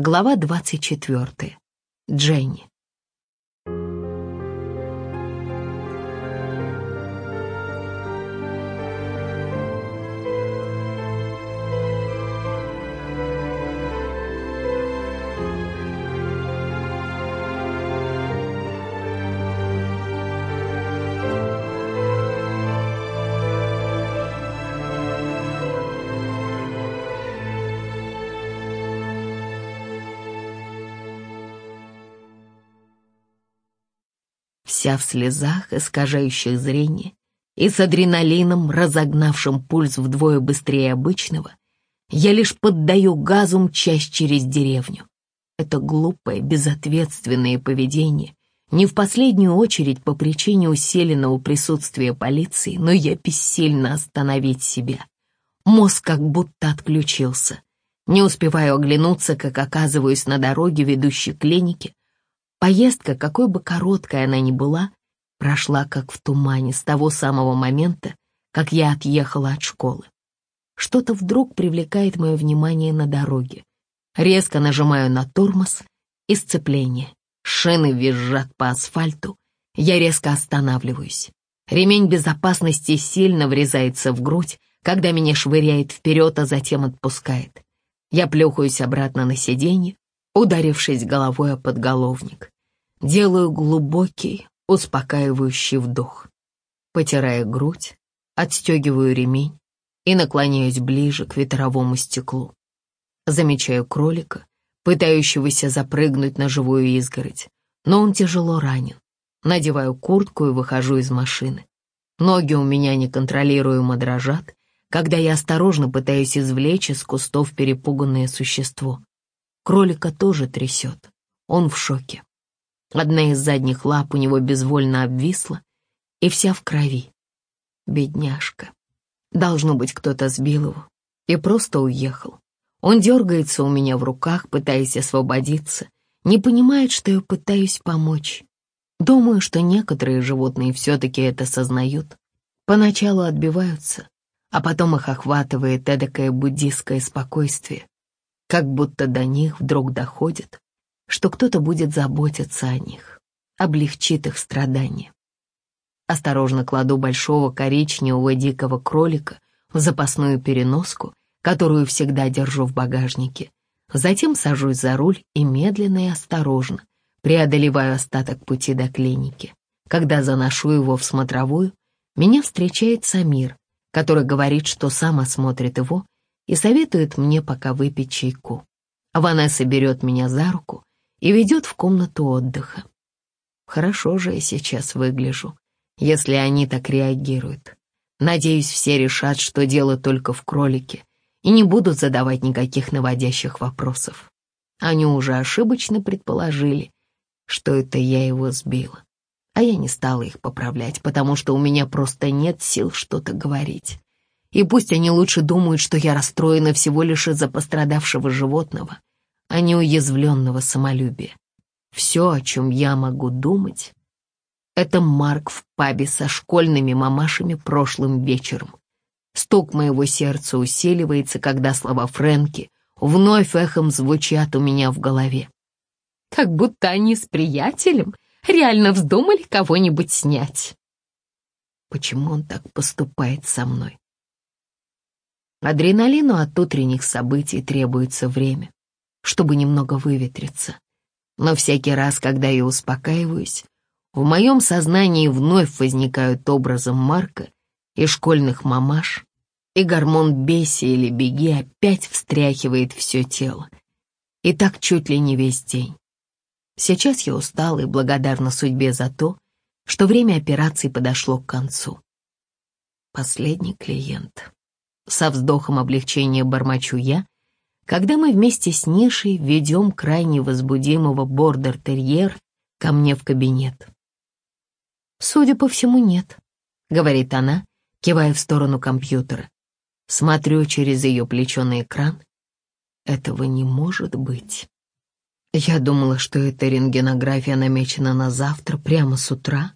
Глава 24. Дженни. Вся в слезах, искажающих зрение, и с адреналином, разогнавшим пульс вдвое быстрее обычного, я лишь поддаю газу мчась через деревню. Это глупое, безответственное поведение, не в последнюю очередь по причине усиленного присутствия полиции, но я бессильно остановить себя. Мозг как будто отключился. Не успеваю оглянуться, как оказываюсь на дороге, ведущей к клинике, Поездка, какой бы короткой она ни была, прошла как в тумане с того самого момента, как я отъехала от школы. Что-то вдруг привлекает мое внимание на дороге. Резко нажимаю на тормоз и сцепление. Шины визжат по асфальту. Я резко останавливаюсь. Ремень безопасности сильно врезается в грудь, когда меня швыряет вперед, а затем отпускает. Я плюхаюсь обратно на сиденье, ударившись головой о подголовник. Делаю глубокий, успокаивающий вдох. Потирая грудь, отстегиваю ремень и наклоняюсь ближе к ветровому стеклу. Замечаю кролика, пытающегося запрыгнуть на живую изгородь, но он тяжело ранен. Надеваю куртку и выхожу из машины. Ноги у меня неконтролируемо дрожат, когда я осторожно пытаюсь извлечь из кустов перепуганное существо. Кролика тоже трясет. Он в шоке. Одна из задних лап у него безвольно обвисла и вся в крови. Бедняжка. Должно быть, кто-то сбил его и просто уехал. Он дергается у меня в руках, пытаясь освободиться, не понимает, что я пытаюсь помочь. Думаю, что некоторые животные все-таки это сознают. Поначалу отбиваются, а потом их охватывает эдакое буддистское спокойствие как будто до них вдруг доходит, что кто-то будет заботиться о них, облегчит их страдания. Осторожно кладу большого коричневого дикого кролика в запасную переноску, которую всегда держу в багажнике. Затем сажусь за руль и медленно и осторожно преодолеваю остаток пути до клиники. Когда заношу его в смотровую, меня встречает Самир, который говорит, что сам осмотрит его и советует мне пока выпить чайку. Ванесса берет меня за руку и ведет в комнату отдыха. Хорошо же я сейчас выгляжу, если они так реагируют. Надеюсь, все решат, что дело только в кролике, и не будут задавать никаких наводящих вопросов. Они уже ошибочно предположили, что это я его сбила. А я не стала их поправлять, потому что у меня просто нет сил что-то говорить. И пусть они лучше думают, что я расстроена всего лишь из-за пострадавшего животного, а не уязвленного самолюбия. Все, о чем я могу думать, это Марк в пабе со школьными мамашами прошлым вечером. Стук моего сердца усиливается, когда слова Фрэнки вновь эхом звучат у меня в голове. Как будто они с приятелем реально вздумали кого-нибудь снять. Почему он так поступает со мной? Адреналину от утренних событий требуется время, чтобы немного выветриться. Но всякий раз, когда я успокаиваюсь, в моем сознании вновь возникают образом Марка и школьных мамаш, и гормон «бейся или беги» опять встряхивает все тело. И так чуть ли не весь день. Сейчас я устала и благодарна судьбе за то, что время операции подошло к концу. Последний клиент. Со вздохом облегчения бормочу я, когда мы вместе с Нишей ведем крайне возбудимого бордер-терьер ко мне в кабинет. «Судя по всему, нет», — говорит она, кивая в сторону компьютера. Смотрю через ее плечо на экран. Этого не может быть. Я думала, что эта рентгенография намечена на завтра, прямо с утра.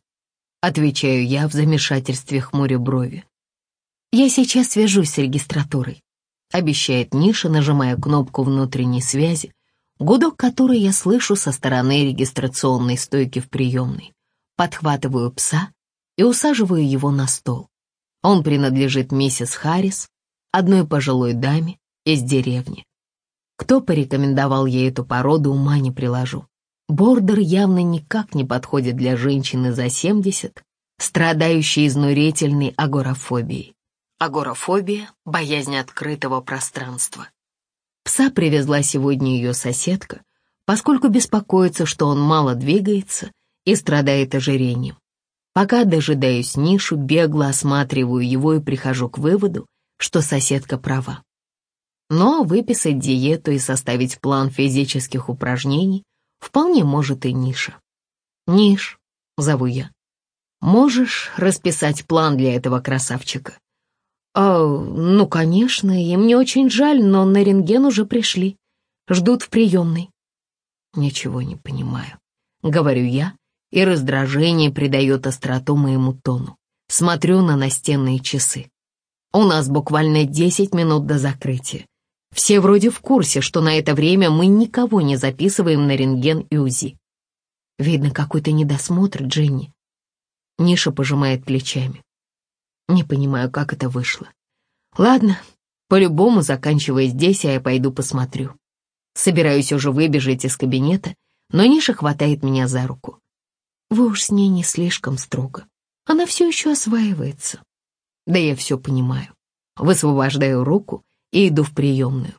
Отвечаю я в замешательстве хмуря брови. «Я сейчас свяжусь с регистратурой», — обещает Ниша, нажимая кнопку внутренней связи. гудок который я слышу со стороны регистрационной стойки в приемной. Подхватываю пса и усаживаю его на стол. Он принадлежит миссис Харрис, одной пожилой даме из деревни. Кто порекомендовал ей эту породу, ума не приложу. Бордер явно никак не подходит для женщины за 70, страдающей изнурительной агорафобией. Агорафобия — боязнь открытого пространства. Пса привезла сегодня ее соседка, поскольку беспокоится, что он мало двигается и страдает ожирением. Пока дожидаюсь нишу, бегло осматриваю его и прихожу к выводу, что соседка права. Но выписать диету и составить план физических упражнений вполне может и Ниша. «Ниш», — зову я, — «можешь расписать план для этого красавчика?» «А, ну, конечно, и мне очень жаль, но на рентген уже пришли. Ждут в приемной». «Ничего не понимаю», — говорю я, и раздражение придает остроту моему тону. Смотрю на настенные часы. У нас буквально 10 минут до закрытия. Все вроде в курсе, что на это время мы никого не записываем на рентген и УЗИ. Видно, какой-то недосмотр, Дженни. Ниша пожимает плечами. Не понимаю, как это вышло. Ладно, по-любому заканчивая здесь, а я пойду посмотрю. Собираюсь уже выбежать из кабинета, но Ниша хватает меня за руку. Вы уж с ней не слишком строго. Она все еще осваивается. Да я все понимаю. Высвобождаю руку и иду в приемную.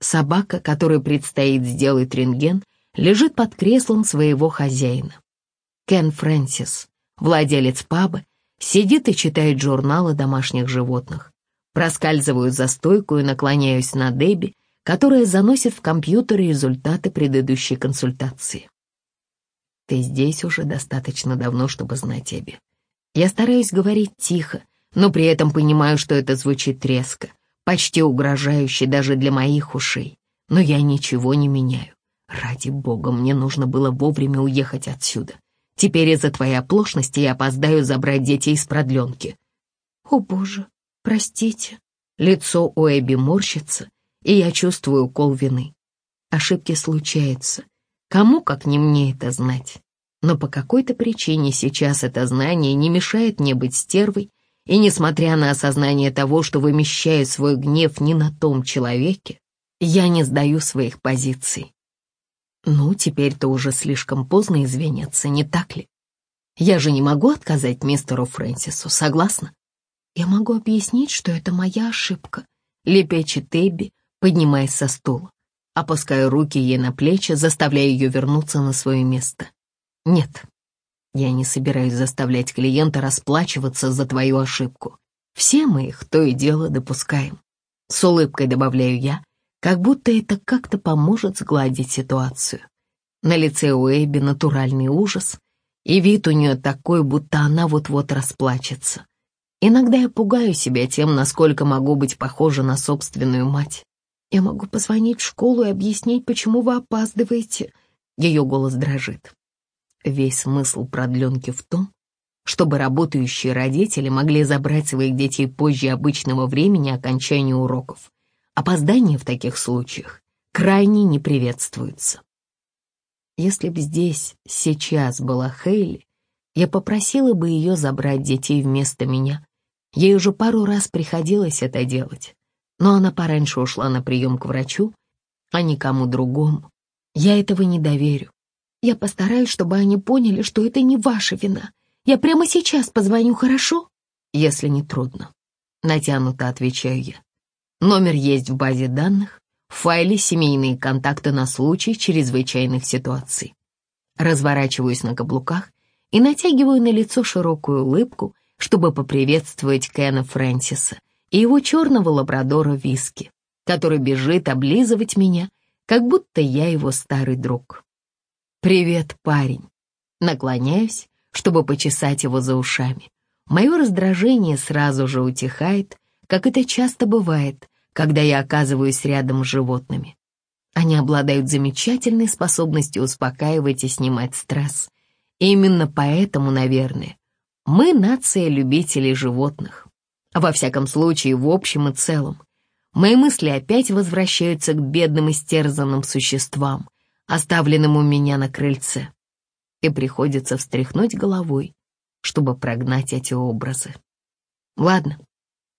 Собака, которой предстоит сделать рентген, лежит под креслом своего хозяина. Кен Фрэнсис, владелец паба, сидит и читает журналы домашних животных. Проскальзываю за стойку и наклоняюсь на Дебби, которая заносит в компьютер результаты предыдущей консультации. Ты здесь уже достаточно давно, чтобы знать Эбби. Я стараюсь говорить тихо, но при этом понимаю, что это звучит резко, почти угрожающе даже для моих ушей. Но я ничего не меняю. Ради бога, мне нужно было вовремя уехать отсюда. Теперь из-за твоей оплошности я опоздаю забрать детей из продленки. О боже, простите. Лицо у Эбби морщится, и я чувствую укол вины. Ошибки случаются, Кому, как не мне, это знать? Но по какой-то причине сейчас это знание не мешает мне быть стервой, и несмотря на осознание того, что вымещаю свой гнев не на том человеке, я не сдаю своих позиций. Ну, теперь-то уже слишком поздно извиняться, не так ли? Я же не могу отказать мистеру Фрэнсису, согласна? Я могу объяснить, что это моя ошибка, лепечет Эбби, поднимаясь со стула. Опускаю руки ей на плечи, заставляя ее вернуться на свое место. Нет, я не собираюсь заставлять клиента расплачиваться за твою ошибку. Все мы их то и дело допускаем. С улыбкой добавляю я, как будто это как-то поможет сгладить ситуацию. На лице у Эбби натуральный ужас, и вид у нее такой, будто она вот-вот расплачется. Иногда я пугаю себя тем, насколько могу быть похожа на собственную мать. Я могу позвонить в школу и объяснить, почему вы опаздываете. Ее голос дрожит. Весь смысл продленки в том, чтобы работающие родители могли забрать своих детей позже обычного времени окончания уроков. Опоздание в таких случаях крайне не приветствуется. Если бы здесь сейчас была Хейли, я попросила бы ее забрать детей вместо меня. Ей уже пару раз приходилось это делать но она пораньше ушла на прием к врачу, а никому другому. Я этого не доверю. Я постараюсь, чтобы они поняли, что это не ваша вина. Я прямо сейчас позвоню, хорошо? Если не трудно. Натянуто отвечаю я. Номер есть в базе данных, в файле «Семейные контакты на случай чрезвычайных ситуаций». Разворачиваюсь на каблуках и натягиваю на лицо широкую улыбку, чтобы поприветствовать Кена Фрэнсиса, и его черного лабрадора Виски, который бежит облизывать меня, как будто я его старый друг. «Привет, парень!» Наклоняюсь, чтобы почесать его за ушами. Мое раздражение сразу же утихает, как это часто бывает, когда я оказываюсь рядом с животными. Они обладают замечательной способностью успокаивать и снимать стресс. И именно поэтому, наверное, мы нация любителей животных. Во всяком случае, в общем и целом. Мои мысли опять возвращаются к бедным истерзанным существам, оставленным у меня на крыльце, и приходится встряхнуть головой, чтобы прогнать эти образы. Ладно,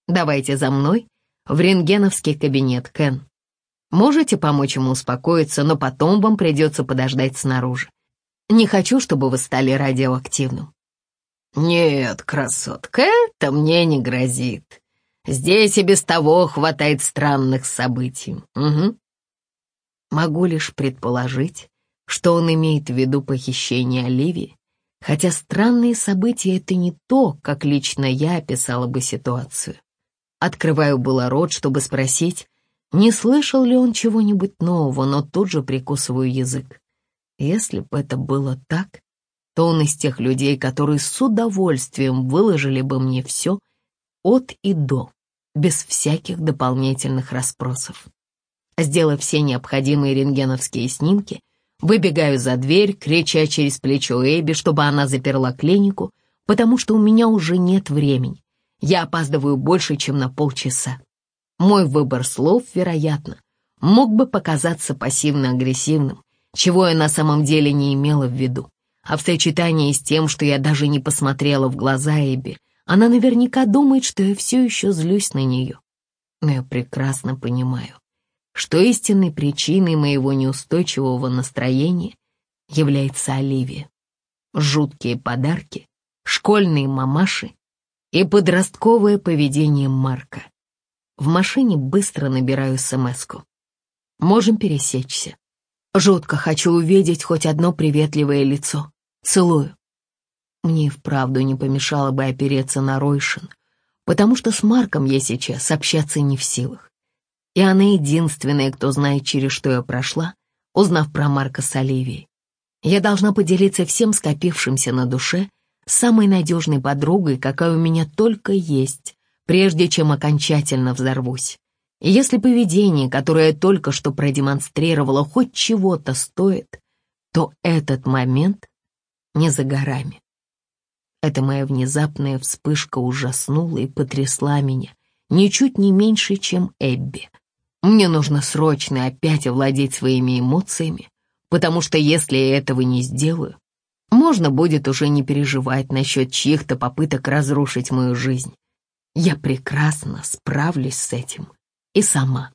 давайте за мной в рентгеновский кабинет, Кен. Можете помочь ему успокоиться, но потом вам придется подождать снаружи. Не хочу, чтобы вы стали радиоактивным. Нет, красотка, это мне не грозит. Здесь и без того хватает странных событий. Угу. Могу лишь предположить, что он имеет в виду похищение Оливии, хотя странные события — это не то, как лично я описала бы ситуацию. Открываю было рот, чтобы спросить, не слышал ли он чего-нибудь нового, но тут же прикусываю язык. Если бы это было так, то он из тех людей, которые с удовольствием выложили бы мне все от и до, без всяких дополнительных расспросов. Сделав все необходимые рентгеновские снимки, выбегаю за дверь, крича через плечо Эбби, чтобы она заперла клинику, потому что у меня уже нет времени. Я опаздываю больше, чем на полчаса. Мой выбор слов, вероятно, мог бы показаться пассивно-агрессивным, чего я на самом деле не имела в виду. А в сочетании с тем, что я даже не посмотрела в глаза Эбби, она наверняка думает, что я все еще злюсь на нее. Но я прекрасно понимаю, что истинной причиной моего неустойчивого настроения является Оливия. Жуткие подарки, школьные мамаши и подростковое поведение Марка. В машине быстро набираю смс-ку. Можем пересечься. Жутко хочу увидеть хоть одно приветливое лицо. Целую. Мне и вправду не помешало бы опереться на Ройшин, потому что с Марком я сейчас общаться не в силах. И она единственная, кто знает, через что я прошла, узнав про Марка с Оливией. Я должна поделиться всем скопившимся на душе самой надежной подругой, какая у меня только есть, прежде чем окончательно взорвусь. И если поведение, которое только что продемонстрировала, хоть чего-то стоит, то этот момент не за горами. Эта моя внезапная вспышка ужаснула и потрясла меня, ничуть не меньше, чем Эбби. Мне нужно срочно опять овладеть своими эмоциями, потому что если я этого не сделаю, можно будет уже не переживать насчет чьих-то попыток разрушить мою жизнь. Я прекрасно справлюсь с этим и сама.